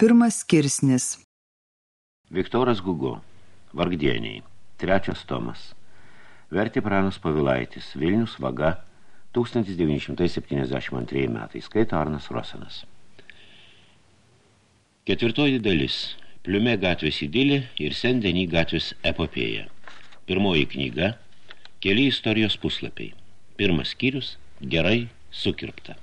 Pirmas skirsnis. Viktoras Gugo. Vargdieniai. Trečias tomas. Verti Pranas Pavilaitis. Vilnius vaga. 1972 metai. Skaito Arnas Rosanas. Ketvirtoji dalis. Pliume gatvės idilė ir Sendenį gatvės epopėja. Pirmoji knyga. Keli istorijos puslapiai. Pirmas skyrius. Gerai sukirpta.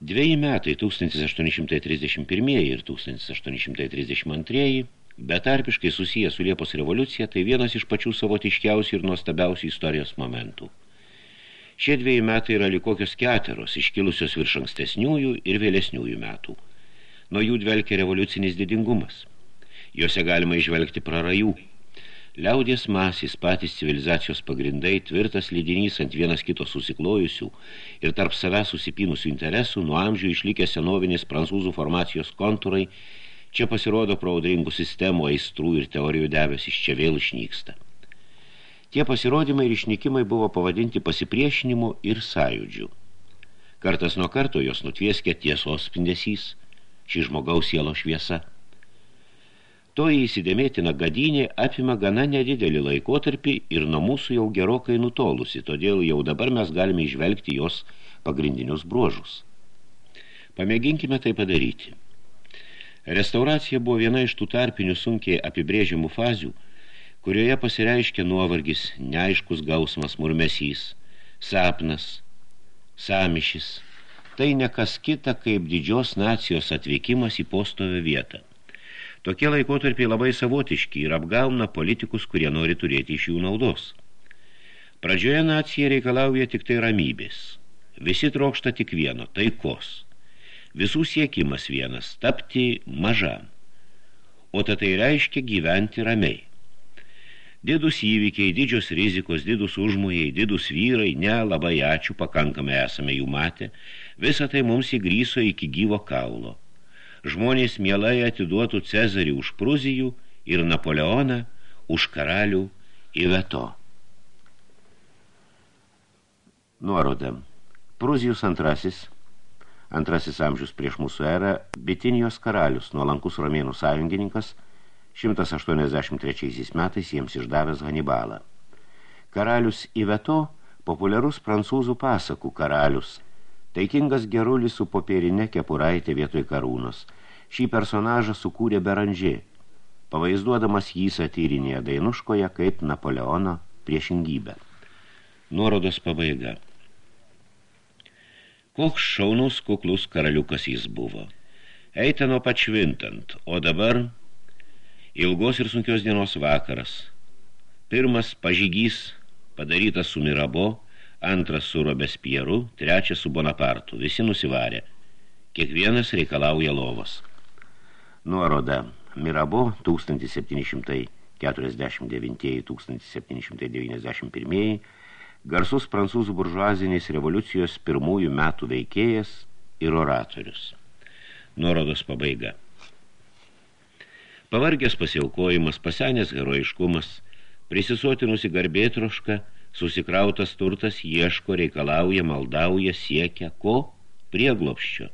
Dviejai metai 1831 ir 1832 betarpiškai susiję su Liepos revoliucija, tai vienas iš pačių savotiškiausių ir nuostabiausių istorijos momentų. Šie dviejai metai yra likokios keteros, iškilusios virš ankstesniųjų ir vėlesniųjų metų. Nuo jų dvelkia revoliucinis didingumas. Jose galima išvelgti prarajų, Liaudies masės patys civilizacijos pagrindai, tvirtas lydinys ant vienas kito susiklojusių ir tarp savęs susipynusių interesų, nuo amžių išlikę senovinės prancūzų formacijos kontūrai, čia pasirodo praudringų sistemų, aistrų ir teorijų debesis čia vėl išnyksta. Tie pasirodymai ir išnykimai buvo pavadinti pasipriešinimu ir sąjūdžiu. Kartas nuo karto jos nutvieskia tiesos spindesys, ši žmogaus sielo šviesa – Toji įsidėmėtina gadynė apima gana nedidelį laikotarpį ir nuo mūsų jau gerokai nutolusi, todėl jau dabar mes galime išvelgti jos pagrindinius bruožus. Pamėginkime tai padaryti. Restauracija buvo viena iš tų tarpinių sunkiai apibrėžimų fazių, kurioje pasireiškia nuovargis, neaiškus gausmas murmesys, sapnas, samišis. Tai nekas kita kaip didžios nacijos atvykimas į postovę vietą. Tokie laikotarpiai labai savotiški ir apgauna politikus, kurie nori turėti iš jų naudos. Pradžioje nacija reikalauja tik tai ramybės. Visi trokšta tik vieno – taikos. Visų siekimas vienas – tapti mažam. O tai reiškia gyventi ramiai. Didus įvykiai, didžios rizikos, didus užmojai, didus vyrai, ne, labai ačiū, pakankamai esame jų matę, visą tai mums įgryso iki gyvo kaulo – žmonės mielai atiduotų Cezarį už Prūzijų ir Napoleoną už karalių Iveto. Nuoroda. Prūzijus antrasis, antrasis amžius prieš mūsų erą, Bitinijos karalius, nuolankus romėnų sąjungininkas, 183 metais jiems išdavęs Hanibalą. Karalius Iveto, populiarus prancūzų pasakų karalius – Taikingas gerulis su popierinė kepuraitė vietoj karūnos. Šį personažą sukūrė Beranžė, pavaizduodamas jį satyrinėje dainuškoje kaip Napoleono priešingybę. Nuorodos pabaiga. Koks šaunus kuklus karaliukas jis buvo. Eita nuo pačvintant, o dabar ilgos ir sunkios dienos vakaras. Pirmas pažygys padarytas su Mirabo – antras su Robespieru, trečias su Bonapartu. Visi nusivarė. Kiekvienas reikalauja lovos. Nuoroda Mirabo 1749-1791 garsus prancūzų buržuazinės revoliucijos pirmųjų metų veikėjas ir oratorius. Nuorodos pabaiga. Pavargęs pasiaukojimas, pasenęs heroiškumas, prisisotinusi garbėtroška – Susikrautas turtas ieško, reikalauja, maldauja, siekia ko? Prieglopščio.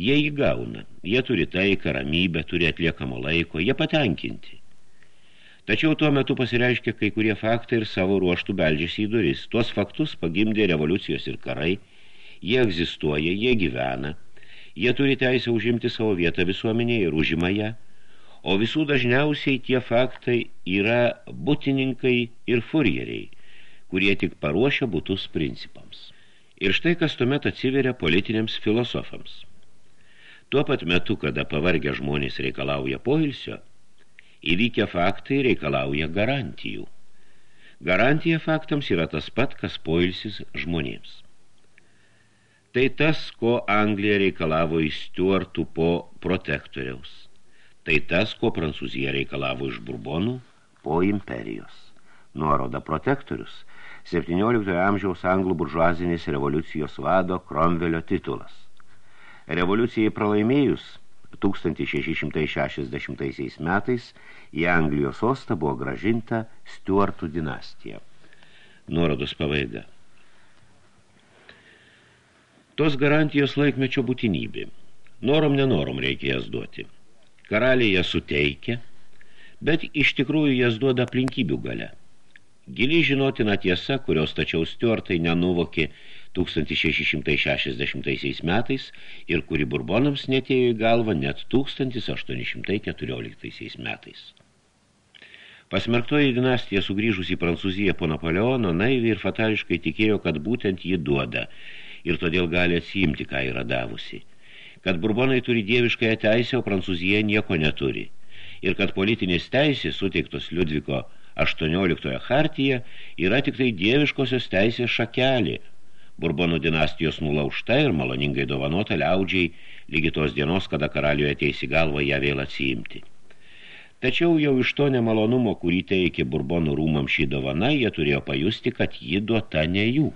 Jie įgauna, jie turi taiką, ramybę, turi atliekamo laiko, jie patenkinti. Tačiau tuo metu pasireiškia kai kurie faktai ir savo ruoštų beldžiasi į duris. Tuos faktus pagimdė revoliucijos ir karai, jie egzistuoja, jie gyvena, jie turi teisę užimti savo vietą visuomenėje ir užima ją, o visų dažniausiai tie faktai yra butininkai ir furjeriai – kurie tik paruošia būtus principams. Ir štai kas tuomet atsiveria politiniams filosofams. Tuo pat metu, kada pavargę žmonės reikalauja poilsio, įvykę faktai reikalauja garantijų. Garantija faktams yra tas pat, kas poilsis žmonėms. Tai tas, ko Anglija reikalavo iš Stuartų po protektoriaus. Tai tas, ko Prancūzija reikalavo iš Burbonų po imperijos. Nuoroda protektorius – 17 amžiaus anglų buržuazinės revoliucijos vado Kromvelio titulas. Revoliucijai pralaimėjus 1660 metais į Anglijos sostą buvo gražinta Stuartų dinastija. Nuorodos pavaiga. Tos garantijos laikmečio būtinybė. Norom nenorom reikia jas duoti. Karaliai jas suteikia, bet iš tikrųjų jas duoda aplinkybių gale. Giliai žinotina tiesa, kurios tačiau Stuartai nenuvokė 1660 metais ir kuri Burbonams netėjo į galvą net 1814 metais. Pasmerktoji dinastija sugrįžus į Prancūziją po Napoleono naiviai ir fatališkai tikėjo, kad būtent ji duoda ir todėl gali atsiimti, ką yra davusi. Kad Burbonai turi dieviškąją teisę, o Prancūzija nieko neturi. Ir kad politinės teisės suteiktos Liudviko 18 hartyje yra tik tai dieviškosios teisės šakelė – Burbonų dinastijos nulaužta ir maloningai dovanota liaudžiai lygi tos dienos, kada karaliuje ateisi galva ją vėl atsiimti. Tačiau jau iš to nemalonumo, kurį teikė Burbonų rūmam šį dovaną, jie turėjo pajusti, kad ji duota ne jų.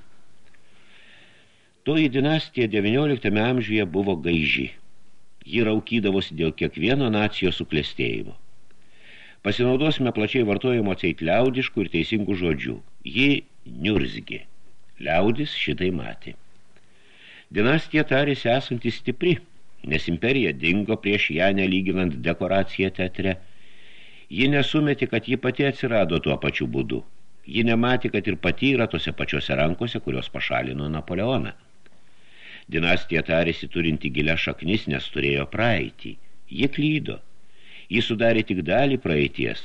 Toji dinastija XIX amžiuje buvo gaiži. Ji raukydavosi dėl kiekvieno nacijos suklestėjimo. Pasinaudosime plačiai vartojimo ceit liaudiškų ir teisingų žodžių. Ji niurzgi. Liaudis šitai matė. Dinastija tarėsi esanti stipri, nes imperija dingo prieš ją nelyginant dekoraciją teatre. Ji nesumeti, kad ji pati atsirado tuo pačiu būdu. Ji nematė, kad ir pati yra tose pačiose rankose, kurios pašalino Napoleoną. Dinastija tarėsi turinti gilę šaknis, nes turėjo praeitį. Ji klydo. Ji sudarė tik dalį praeities,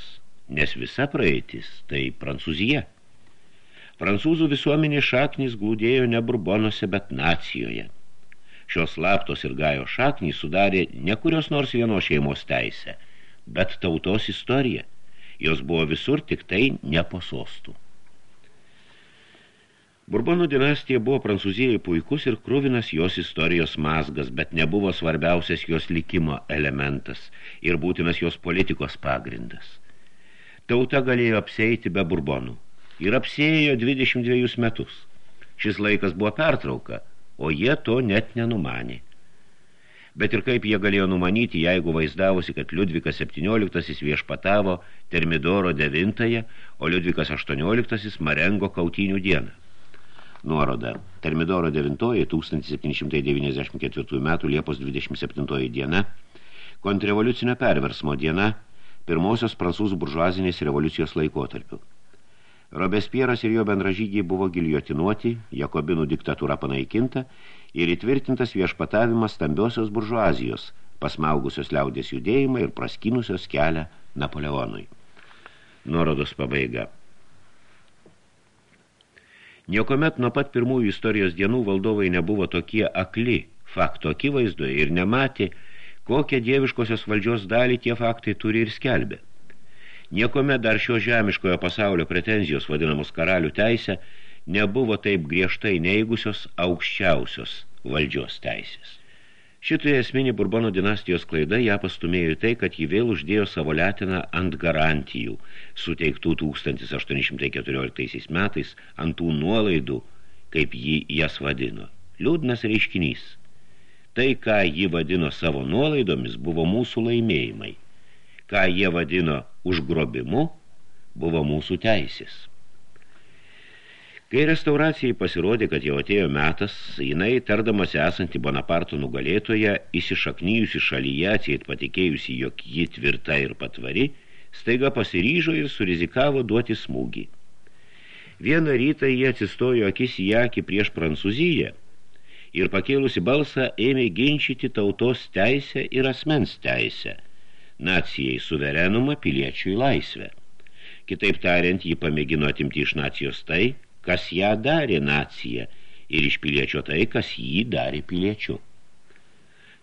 nes visa praeitis tai Prancūzija. Prancūzų visuomenė šaknys glūdėjo ne Burbonuose, bet nacijoje. Šios slaptos ir gajo šaknys sudarė ne kurios nors vienos šeimos teisę, bet tautos istorija. Jos buvo visur tik tai ne po sostų. Burbonų dinastija buvo Prancūzijai puikus ir kruvinas jos istorijos mazgas, bet nebuvo svarbiausias jos likimo elementas ir būtinas jos politikos pagrindas. Tauta galėjo apseiti be Burbonų ir apsėjo 22 metus. Šis laikas buvo pertrauka, o jie to net nenumanė. Bet ir kaip jie galėjo numanyti, jeigu vaizdavosi, kad Liudvikas 17 viešpatavo Termidoro 9, o Liudvikas 18 Marengo kautinių dieną. Nuoroda. Termidoro 9 1794 metų Liepos 27 diena, kontrrevoliucinio perversmo diena, pirmosios prancūzų buržuazinės revoliucijos laikotarpiu. Robespieras ir jo bendražygiai buvo giliotinuoti, Jakobinų diktatūra panaikinta ir įtvirtintas viešpatavimas stambiosios buržuazijos, pasmaugusios liaudės judėjimą ir praskinusios kelią Napoleonui. Nuorodos pabaiga. Niekomet nuo pat pirmųjų istorijos dienų valdovai nebuvo tokie akli, fakto akivaizdoje ir nematė, kokią dieviškosios valdžios dalį tie faktai turi ir skelbė. Niekome dar šio žemiškojo pasaulio pretenzijos vadinamos karalių teisę nebuvo taip griežtai neigusios aukščiausios valdžios teisės. Šitoje esminė Burbono dinastijos klaida ją pastumėjo tai, kad ji vėl uždėjo savo letiną ant garantijų, suteiktų 1814 metais ant tų nuolaidų, kaip ji jas vadino. Liūdnas reiškinys. Tai, ką ji vadino savo nuolaidomis, buvo mūsų laimėjimai – ką jie vadino užgrobimu, buvo mūsų teisės. Kai restauracijai pasirodė, kad jau atėjo metas, jinai, tardamas esantį Bonaparto nugalėtoje, įsišaknyjusi šalyje, atsieit patikėjusi, jog ji tvirta ir patvari, staiga pasiryžo ir surizikavo duoti smūgį. Vieną rytą jie atsistojo akis į akį prieš Prancūziją ir pakėlusi balsą ėmė ginčyti tautos teisę ir asmens teisę – nacijai suverenumą, piliečiui laisvę. Kitaip tariant, ji pamėgino atimti iš nacijos tai, kas ją darė nacija, ir iš piliečio tai, kas jį darė piliečiu.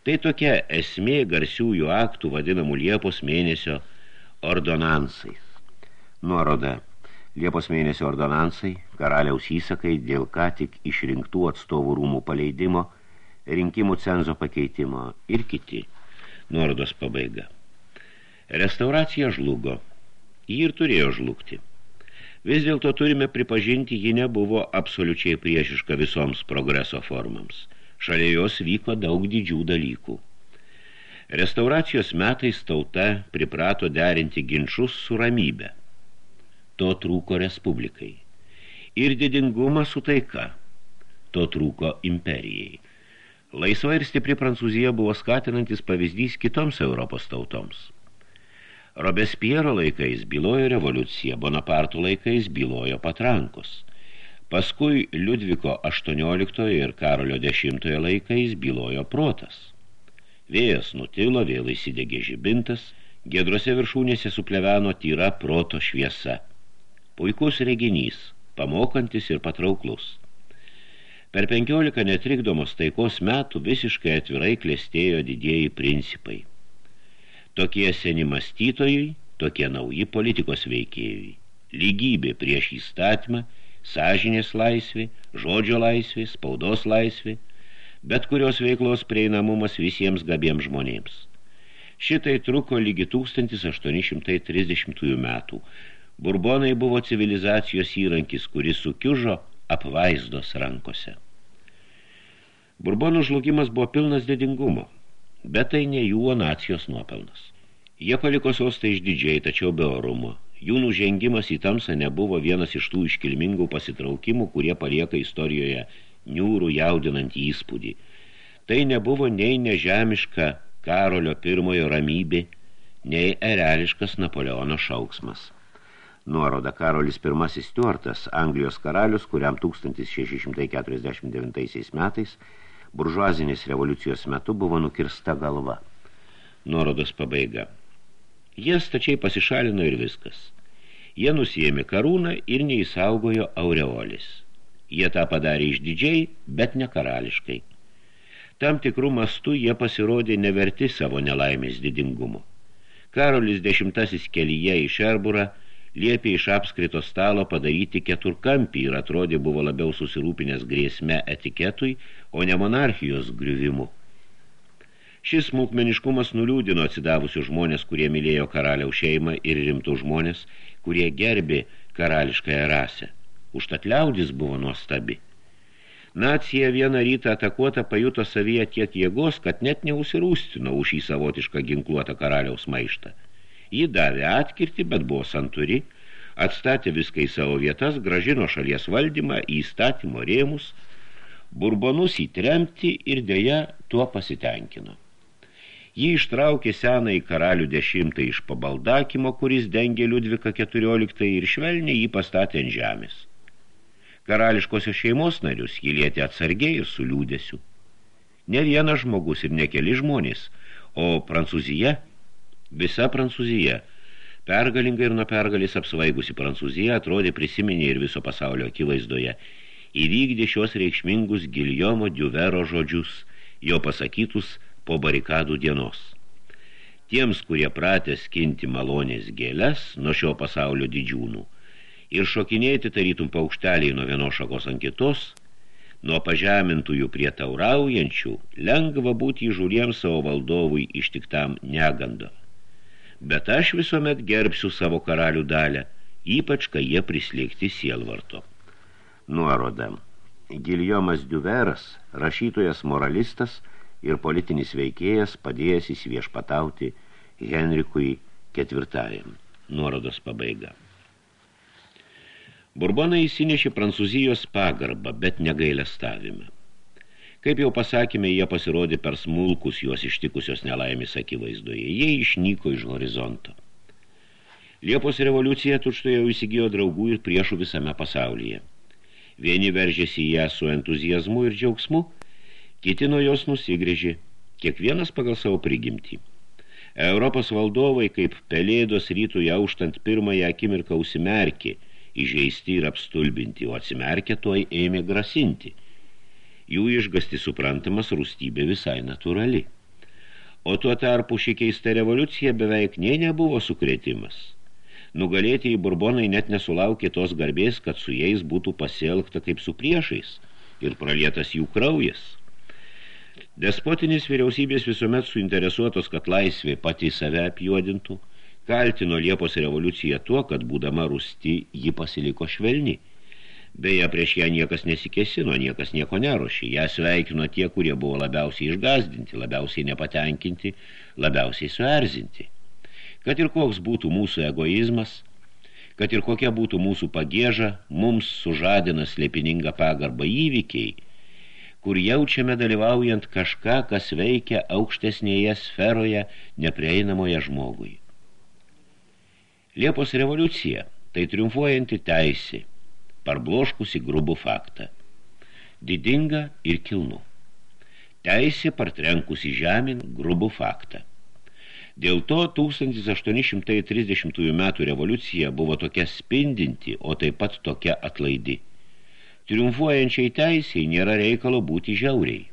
Tai tokia esmė garsiųjų aktų vadinamų Liepos mėnesio ordonansais. Nuoroda. Liepos mėnesio ordonansai, karaliaus įsakai dėl ką tik išrinktų atstovų rūmų paleidimo, rinkimų cenzo pakeitimo ir kiti. Nuorodos pabaiga. Restauracija žlugo. Ji ir turėjo žlugti. Vis dėlto turime pripažinti, ji nebuvo absoliučiai priešiška visoms progreso formams. Šalia jos vyko daug didžių dalykų. Restauracijos metais tauta priprato derinti ginčius su ramybė. To trūko respublikai. Ir didingumą su taika. To trūko imperijai. Laisva ir stipri Prancūzija buvo skatinantis pavyzdys kitoms Europos tautoms. Robespiero laikais bylojo revoliucija, Bonapartų laikais bylojo patrankos. Paskui Liudviko 18 ir Karolio 10 laikais bylojo protas. Vėjas nutilo, vėl įsidegė žibintas, gedrose viršūnėse supleveno tyra proto šviesa. Puikus reginys, pamokantis ir patrauklus. Per penkiolika netrikdomos taikos metų visiškai atvirai klėstėjo didieji principai. Tokie seni mąstytojai, tokie nauji politikos veikėjai. Lygybė prieš įstatymą, sąžinės laisvė, žodžio laisvė, spaudos laisvė, bet kurios veiklos prieinamumas visiems gabiems žmonėms. Šitai truko lygi 1830 metų. Burbonai buvo civilizacijos įrankis, kuris sukiužo apvaizdos rankose. Burbonų žlugimas buvo pilnas didingumo, bet tai ne jų nacijos nuopelnas. Jie paliko sostą išdidžiai, tačiau be orumo. Jų nužengimas į tamsą nebuvo vienas iš tų iškilmingų pasitraukimų, kurie palieka istorijoje niūrų jaudinantį įspūdį. Tai nebuvo nei nežemiška Karolio pirmojo ramybė, nei ereliškas Napoleono šauksmas. Nuoroda Karolis I Stuartas, Anglijos karalius, kuriam 1649 metais buržuazinės revoliucijos metu buvo nukirsta galva. Nuorodos pabaiga. Jie stačiai pasišalino ir viskas. Jie nusijėmė karūną ir neįsaugojo aureolis. Jie tą padarė išdidžiai, bet ne karališkai. Tam tikrų mastų jie pasirodė neverti savo nelaimės didingumo. Karolis dešimtasis kelyje į Šerburą – liepė iš apskrito stalo padaryti keturkampį ir atrodė buvo labiau susirūpinęs grėsme etiketui, o ne monarchijos griuvimu. Šis smulkmeniškumas nuliūdino atsidavusius žmonės, kurie mylėjo karaliaus šeimą ir rimtų žmonės, kurie gerbė karališkąją rasę. Užtat liaudis buvo nuostabi. Nacija vieną rytą atakuota pajuto savyje tiek jėgos, kad net neusirūstino už šį savotišką ginkluotą karaliaus maištą. Ji davė atkirti, bet buvo santuri, atstatė viską į savo vietas, gražino šalies valdymą į įstatymo rėmus, burbonus įtremti ir dėja tuo pasitenkino. Ji ištraukė seną į karalių dešimtą iš pabaldakimo, kuris dengė Liudvika 14 ir švelniai jį pastatė ant žemės. Karališkosios šeimos narius jį lietė atsargiai ir su liūdėsiu. Ne vienas žmogus ir ne keli žmonės, o Prancūzija – Visa Prancūzija, pergalingai ir nuo pergalės apsvaigusi Prancūzija, atrodė prisiminė ir viso pasaulio akivaizdoje, įvykdė šios reikšmingus Giljomo Diuvero žodžius, jo pasakytus po barikadų dienos. Tiems, kurie pratė skinti malonės gėles nuo šio pasaulio didžiūnų ir šokinėti tarytum paukšteliai nuo vienos šakos ant kitos, nuo pažemintųjų prie tauraujančių, lengva būti įžūriems savo valdovui ištiktam negando bet aš visuomet gerbsiu savo karalių dalę, ypač, kai jie prislėgti sielvarto. Nuoroda. Giljomas Duveras, rašytojas moralistas ir politinis veikėjas padėjęs įsiviešpatauti Henrikui ketvirtajam. Nuorodos pabaiga. Burbonai įsinešė Prancūzijos pagarbą, bet negailę stavimą. Kaip jau pasakėme, jie pasirodė per smulkus juos ištikusios nelaimės akivaizdoje. Jie išnyko iš horizonto. Liepos revoliucija tučtoje įsigijo draugų ir priešų visame pasaulyje. Vieni veržėsi į ją su entuzijazmu ir džiaugsmu, kiti nuo jos nusigrėžė, kiekvienas pagal savo prigimtį. Europos valdovai, kaip pelėdos rytų jauštant pirmąją akimirką užsimerkė, įžeisti ir apstulbinti, o atsimerkę tuoj ėmė grasinti – jų išgasti suprantamas rūstybė visai natūrali. O tuo tarpu ši keista revoliucija beveik nė nebuvo sukretimas. Nugalėtieji burbonai net nesulaukė tos garbės, kad su jais būtų pasielgta kaip su priešais ir pralietas jų kraujas. Despotinis vyriausybės visuomet suinteresuotos, kad laisvė pati save apjuodintų, kaltino Liepos revoliuciją tuo, kad būdama rūsti ji pasiliko švelni – Beje, prieš ją niekas nesikesino, niekas nieko nerušė. Ją sveikino tie, kurie buvo labiausiai išgazdinti, labiausiai nepatenkinti, labiausiai suerzinti. Kad ir koks būtų mūsų egoizmas, kad ir kokia būtų mūsų pagėža, mums sužadina slėpininga pagarba įvykiai, kur jaučiame dalyvaujant kažką, kas veikia aukštesnėje sferoje neprieinamoje žmogui. Liepos revoliucija – tai triumfuojanti teisė, parbloškusi grubų faktą. Didinga ir kilnu. Teisė partrenkusi žemін grubų faktą. Dėl to 1830 metų revoliucija buvo tokia spindinti, o taip pat tokia atlaidi. Triumfuojančiai teisiai nėra reikalo būti žiauriai.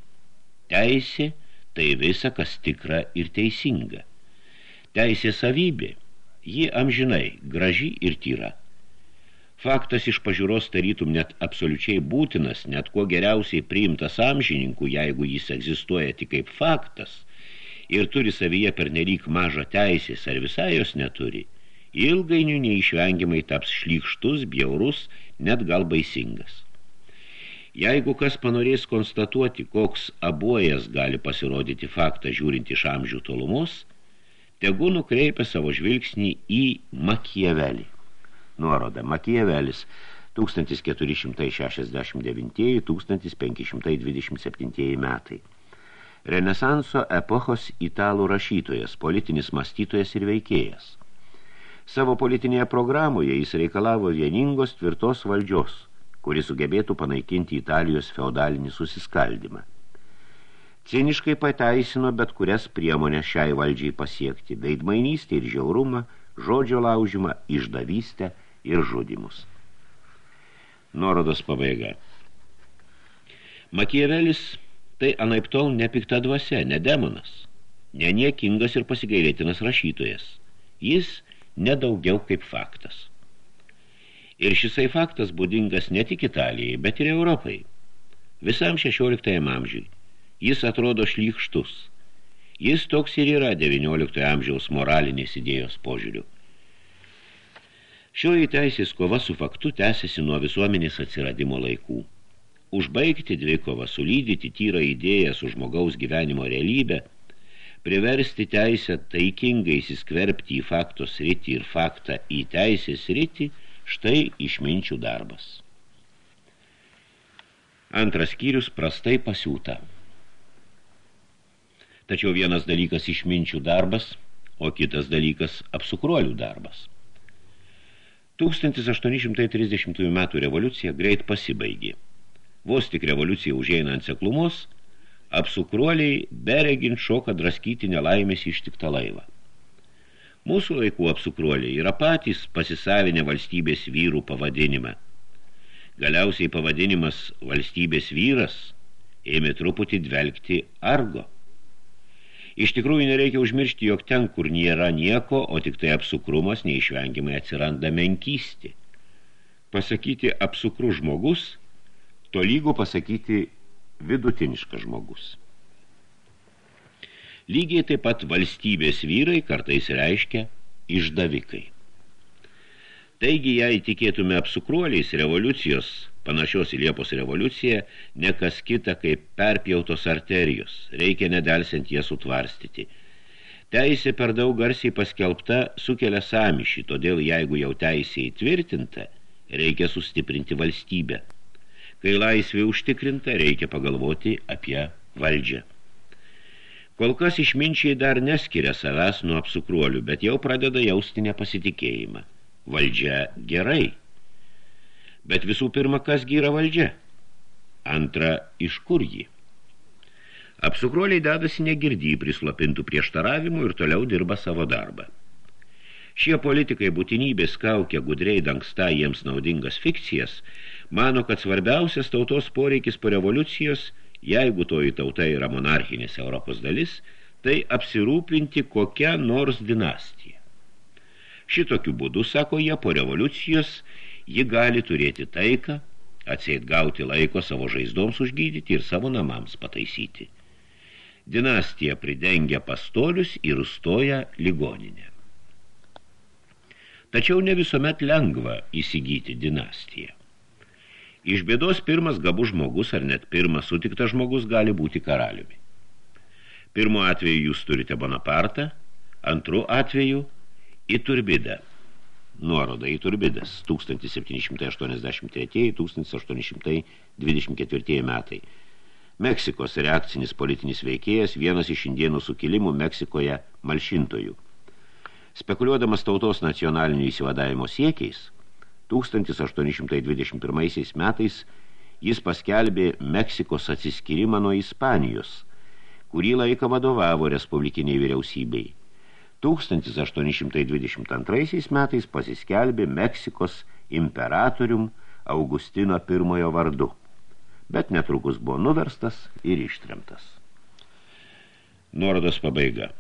Teisė – tai visa, kas tikra ir teisinga. Teisė savybė – ji amžinai, graži ir tyra. Faktas iš pažiūros tarytum net absoliučiai būtinas, net kuo geriausiai priimtas amžininkų, jeigu jis egzistuoja tik kaip faktas ir turi savyje pernelyg mažą teisės ar visai jos neturi, ilgainiui neišvengiamai taps šlykštus, bjaurus, net gal baisingas. Jeigu kas panorės konstatuoti, koks abuojas gali pasirodyti faktą žiūrint iš amžių tolumos, tegu nukreipia savo žvilgsnį į Makiavelį. Nuoroda Makiavelis 1469-1527 metai. Renesanso epochos italų rašytojas, politinis mąstytojas ir veikėjas. Savo politinėje programoje jis reikalavo vieningos tvirtos valdžios – kuris sugebėtų panaikinti Italijos feudalinį susiskaldimą. Ciniškai pateisino bet kurias priemonės šiai valdžiai pasiekti, veidmainystę ir žiaurumą, žodžio laužimą, išdavystę ir žudimus. Nuorodos pabaiga. Makievelis tai anaiptol nepikta dvasia, ne demonas, neniekingas ir pasigailėtinas rašytojas. Jis nedaugiau kaip faktas. Ir šisai faktas būdingas ne tik Italijai, bet ir Europai. Visam 16 amžiui. Jis atrodo šlykštus. Jis toks ir yra 19 amžiaus moralinės idėjos požiūrių. Šioji teisės kova su faktu tęsiasi nuo visuomenės atsiradimo laikų. Užbaigti dvikovą, sulydyti tyrą idėją su žmogaus gyvenimo realybę, priversti teisę taikingai įsiskverbti į faktos rytį ir faktą į teisės rytį – Štai išminčių darbas. Antras skyrius prastai pasiūta. Tačiau vienas dalykas išminčių darbas, o kitas dalykas apsukruolių darbas. 1830 metų revoliucija greit pasibaigė. Vos tik revoliucija užeina ant seklumos, apsukruoliai beregint šoka draskyti nelaimės ištiktą laivą. Mūsų laikų apsukruoliai yra patys pasisavinę valstybės vyrų pavadinimą. Galiausiai pavadinimas valstybės vyras ėmė truputį dvelgti argo. Iš tikrųjų nereikia užmiršti, jog ten, kur nėra nieko, o tik tai apsukrumas, neišvengiamai atsiranda menkysti. Pasakyti apsukrų žmogus, tolygų pasakyti vidutiniškas žmogus. Lygiai taip pat valstybės vyrai kartais reiškia išdavikai. Taigi, jei tikėtume apsukruoliais revoliucijos, panašios į Liepos revoliuciją, ne kas kita kaip perpjautos arterijos, reikia nedelsiant jas sutvarstyti. Teisė per daug garsiai paskelbta sukelia samišį, todėl jeigu jau teisė įtvirtinta, reikia sustiprinti valstybę. Kai laisvė užtikrinta, reikia pagalvoti apie valdžią. Kol kas išminčiai dar neskiria savęs nuo apsukruolių, bet jau pradeda jausti nepasitikėjimą. Valdžia gerai. Bet visų pirma, kas gyra valdžia? Antra, iš kur ji? Apsukruoliai dedasi negirdį prislopintų prieštaravimų ir toliau dirba savo darbą. Šie politikai būtinybės kaukia gudriai dangsta jiems naudingas fikcijas, mano, kad svarbiausias tautos poreikis po revoliucijos – Jeigu toji tauta yra monarchinės Europos dalis, tai apsirūpinti kokią nors dinastiją. Šitokiu būdu, sako jie, po revoliucijos ji gali turėti taiką, atseit gauti laiko savo žaizdoms užgydyti ir savo namams pataisyti. Dinastija pridengia pastolius ir užstoja ligoninę. Tačiau ne visuomet lengva įsigyti dinastiją. Iš bėdos pirmas gabus žmogus ar net pirmas sutiktas žmogus gali būti karaliumi. Pirmu atveju jūs turite Bonapartą, antru atveju Iturbidą. Nuoroda Iturbidas 1783-1824 metai. Meksikos reakcinis politinis veikėjas, vienas iš indienų sukilimų Meksikoje malšintojų. Spekuliuodamas tautos nacionalinių įsivadavimo siekiais, 1821 metais jis paskelbė Meksikos atsiskyrimą nuo Ispanijos, kurį laiką vadovavo respublikiniai vyriausybei. 1822 metais pasiskelbė Meksikos imperatorium Augustino I vardu bet netrukus buvo nuverstas ir ištremtas. Nuorodos pabaiga.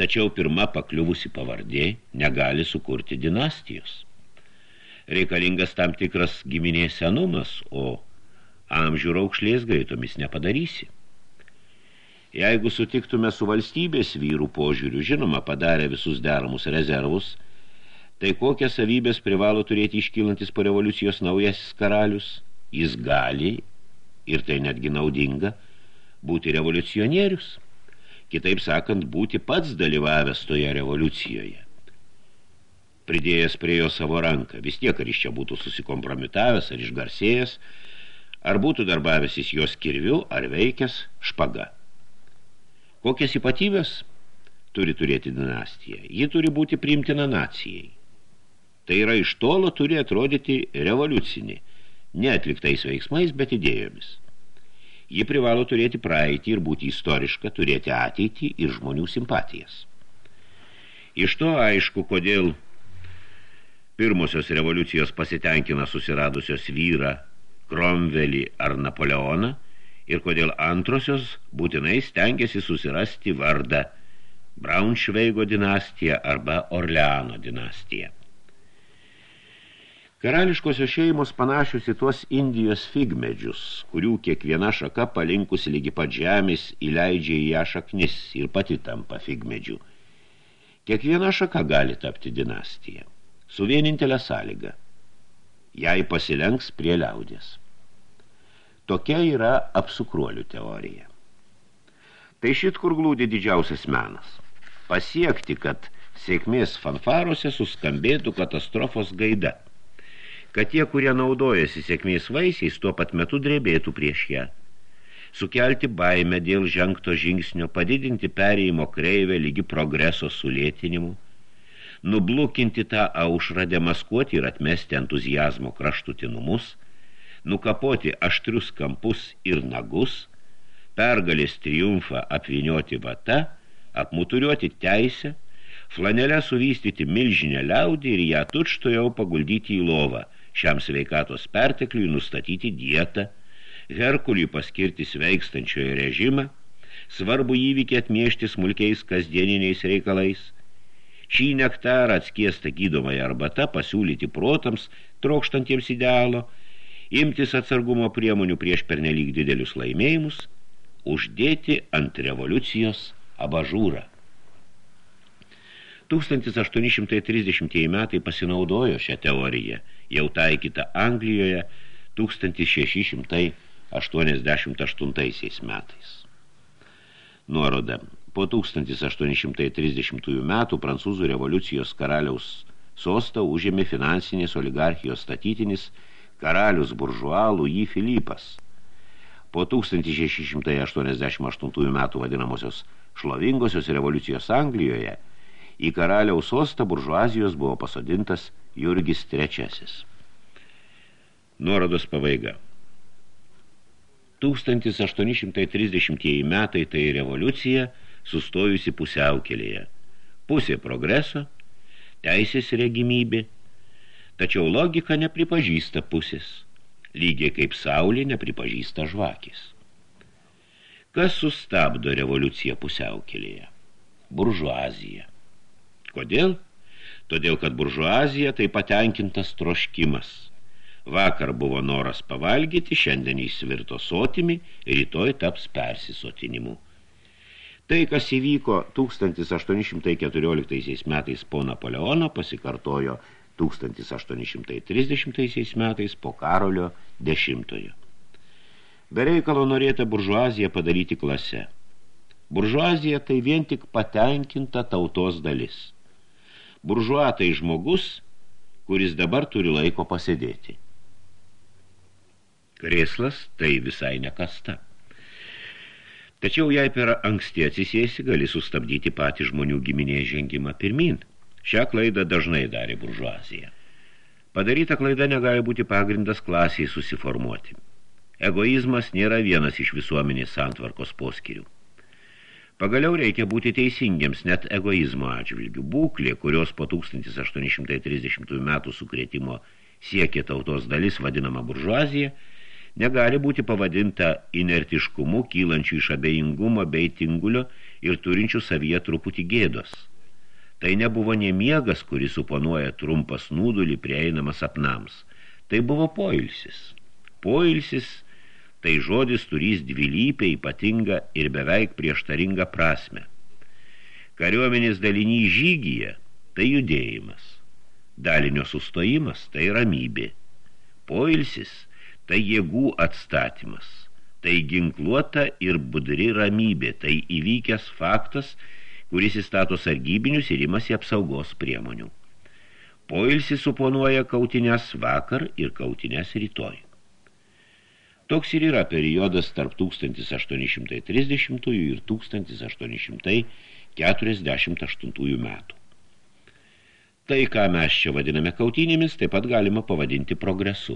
Tačiau pirma pakliuvusi pavardė negali sukurti dinastijos. Reikalingas tam tikras giminės senumas, o amžių raukšlės greitomis nepadarysi. Jeigu sutiktume su valstybės vyrų požiūriu, žinoma, padarę visus deramus rezervus, tai kokias savybės privalo turėti iškylantis po revoliucijos naujasis karalius – jis gali, ir tai netgi naudinga, būti revoliucionierius, kitaip sakant, būti pats dalyvavęs toje revoliucijoje. Pridėjęs prie jo savo ranką, vis tiek ar iš čia būtų susikompromitavęs ar išgarsėjęs, ar būtų darbavęsis jos kirviu ar veikęs špaga. Kokias ypatybės turi turėti dinastiją? Ji turi būti priimtina nacijai. Tai yra iš tolo turi atrodyti revoliucinį – neatliktais veiksmais, bet idėjomis. Ji privalo turėti praeitį ir būti istoriška, turėti ateitį ir žmonių simpatijas. Iš to aišku, kodėl pirmosios revoliucijos pasitenkina susiradusios vyrą, Kromvelį ar Napoleoną ir kodėl antrosios būtinai stengiasi susirasti vardą Braunšveigo dinastija arba Orleano dinastija. Karališkosios šeimos panašius į tuos Indijos figmedžius, kurių kiekviena šaka palinkusi lygi pat žemės įleidžia į ją šaknis ir pati tampa figmedžių. Kiekviena šaka gali tapti dinastiją, su vienintelė sąlyga. Jai pasilenks prie liaudės. Tokia yra apsukruolių teorija. Tai šit kur glūdi didžiausias menas. Pasiekti, kad sėkmės fanfarose suskambėtų katastrofos gaida – kad tie, kurie naudojasi sėkmės vaisiais, tuo pat metu drebėtų prieš ją. Sukelti baimę dėl žengto žingsnio, padidinti perėjimo kreivę lygi progreso sulėtinimu, nublukinti tą aušrą, demaskuoti ir atmesti entuzijazmo kraštutinumus, nukapoti aštrius kampus ir nagus, pergalės triumfą apvinioti vata, apmuturiuoti teisę, flanelę suvystyti milžinę liaudį ir ją tučto jau paguldyti į lovą – šiam sveikatos pertekliui nustatyti dietą, Herkuliui paskirti sveikstančioje režimą, svarbu įvykį atmiešti smulkiais kasdieniniais reikalais, šį nektarą atskiestą gydomąją arbata pasiūlyti protams, trokštantiems idealo, imtis atsargumo priemonių prieš pernelyg didelius laimėjimus, uždėti ant revoliucijos abažūrą. 1830 metai pasinaudojo šią teoriją, jau taikytą Anglijoje 1688 metais. Nuoroda. Po 1830 metų prancūzų revoliucijos karaliaus sostą užėmė finansinės oligarchijos statytinis karalius buržualų jį Filipas. Po 1688 metų vadinamosios šlovingosios revoliucijos Anglijoje – Į karaliaus sostą buržuazijos buvo pasodintas Jurgis III. Nuorodos pabaiga. 1830 metai tai revoliucija sustojusi pusiaukelėje. Pusė progreso, teisės regimybė, tačiau logika nepripažįsta pusės, lygiai kaip saulė nepripažįsta žvakis. Kas sustabdo revoliuciją pusiaukelėje? Buržuazija. Kodėl? Todėl, kad buržuazija tai patenkintas troškimas. Vakar buvo noras pavalgyti, šiandien įsvirto sotimi, rytoj taps persisotinimu. Tai, kas įvyko 1814 metais po Napoleono, pasikartojo 1830 metais po Karolio dešimtojo. Bereikalo norėta buržuaziją padaryti klase. Buržuazija tai vien tik patenkinta tautos dalis – Buržuo tai žmogus, kuris dabar turi laiko pasėdėti. Krėslas tai visai nekasta. Tačiau jei per anksti atsisėsi, gali sustabdyti patį žmonių giminės žengimą pirmin. Šią klaidą dažnai darė buržuazija. Padaryta klaida negali būti pagrindas klasiai susiformuoti. Egoizmas nėra vienas iš visuomenės santvarkos poskirių. Pagaliau reikia būti teisingiams net egoizmo atžvilgių. Būklė, kurios po 1830 metų sukrėtimo siekė tautos dalis vadinama buržuazija, negali būti pavadinta inertiškumu, kylančių iš abejingumo bei tingulio ir turinčių savyje truputį gėdos. Tai nebuvo nemiegas, kuris suponuoja trumpas nūdulį prieinamas sapnams. Tai buvo poilsis. Poilsis – tai žodis turys dvilypę ypatingą ir beveik prieštaringą prasme. Kariuomenės dalinys žygyje – tai judėjimas. Dalinio sustojimas – tai ramybė. Poilsis – tai jėgų atstatymas. Tai ginkluota ir budri ramybė, tai įvykęs faktas, kuris įstato sargybinius ir imasi apsaugos priemonių. Poilsis suponuoja kautinės vakar ir kautinės rytoj. Toks ir yra periodas tarp 1830 ir 1848 metų. Tai, ką mes čia vadiname kautinėmis, taip pat galima pavadinti progresu.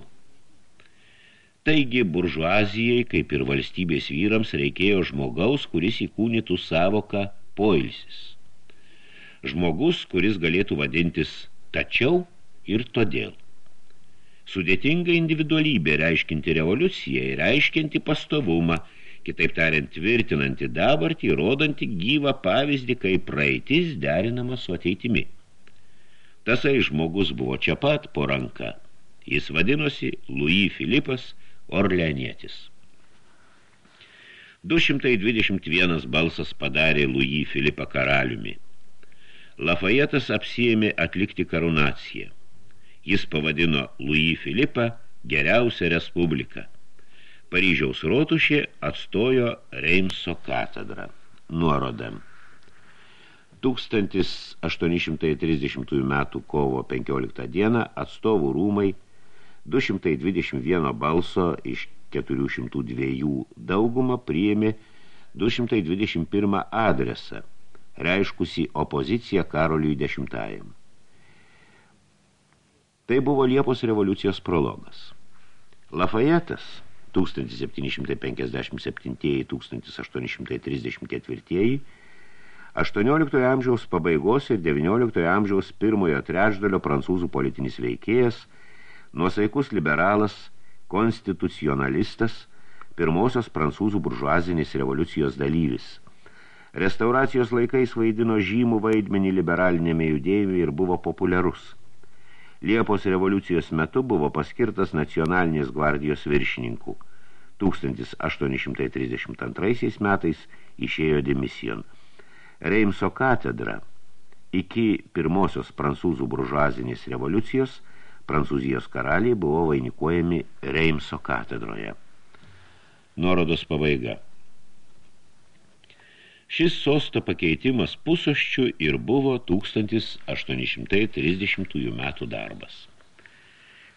Taigi, buržuazijai, kaip ir valstybės vyrams, reikėjo žmogaus, kuris įkūnytų savoką poilsis. Žmogus, kuris galėtų vadintis tačiau ir todėl. Sudėtinga individualybė reiškinti revoliuciją ir reiškinti pastovumą, kitaip tariant, tvirtinanti dabartį, rodanti gyvą pavyzdį, kaip praeitis derinama su ateitimi. Tasai žmogus buvo čia pat po ranka. Jis vadinosi Louis Filipas Orleanietis. 221 balsas padarė Louis Filipą karaliumi. Lafayetas apsijėmė atlikti karunaciją. Jis pavadino Louis Filipą geriausią respubliką. Paryžiaus rotušė atstojo Reimso katedrą. Nuoroda. 1830 metų kovo 15 dieną atstovų rūmai 221 balso iš 402 daugumą priėmė 221 adresą, reiškusi opoziciją Karoliui X. Tai buvo Liepos revoliucijos prologas. Lafayetas 1757-1834 18 amžiaus pabaigos ir 19 amžiaus pirmojo trečdalio prancūzų politinis veikėjas, nuosaikus liberalas, konstitucionalistas, pirmosios prancūzų buržuazinės revoliucijos dalyvis. Restauracijos laikais vaidino žymų vaidmenį liberalinėme judėjime ir buvo populiarus – Liepos revoliucijos metu buvo paskirtas nacionalinės gvardijos viršininkų. 1832 metais išėjo demisijon. Reimso katedra iki pirmosios prancūzų buržuazinės revoliucijos Prancūzijos karaliai buvo vainikuojami Reimso katedroje. Nuorodos pabaiga. Šis sosto pakeitimas pusoščių ir buvo 1830 metų darbas.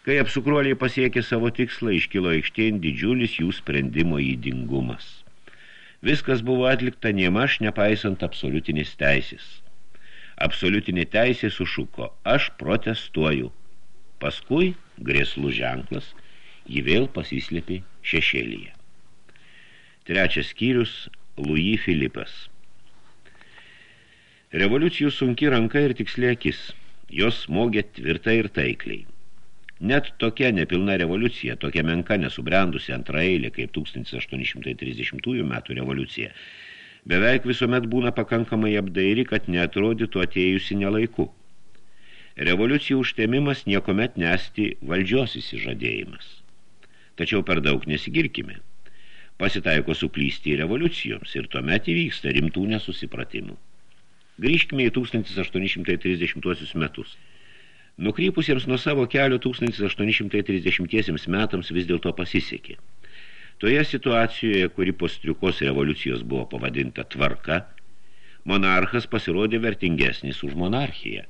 Kai apsukruoliai pasiekė savo tikslą, iškilo aikštėn didžiulis jų sprendimo įdingumas. Viskas buvo atlikta niemaž nepaisant absoliutinės teisės. Absoliutinė teisė sušuko, aš protestuoju. Paskui, grėslų ženklas, jį vėl pasislėpė šešėlyje. Trečias skyrius Louis Filipas. Revoliucijų sunki ranka ir tikslė akis. Jos smogė tvirtai ir taikliai. Net tokia nepilna revoliucija, tokia menka nesubrendusi antraeilė kaip 1830 metų revoliucija, beveik visuomet būna pakankamai apdairi, kad neatrodytų atėjusi nelaiku. Revoliucijų užtemimas niekomet nesti valdžios įsižadėjimas. Tačiau per daug nesigirkime pasitaiko suklysti revoliucijoms ir tuomet įvyksta rimtų nesusipratimų. Grįžkime į 1830 metus. Nukrypusiems nuo savo kelio 1830 metams vis dėlto pasisekė. Toje situacijoje, kuri po striukos revoliucijos buvo pavadinta tvarka, monarchas pasirodė vertingesnis už monarchiją.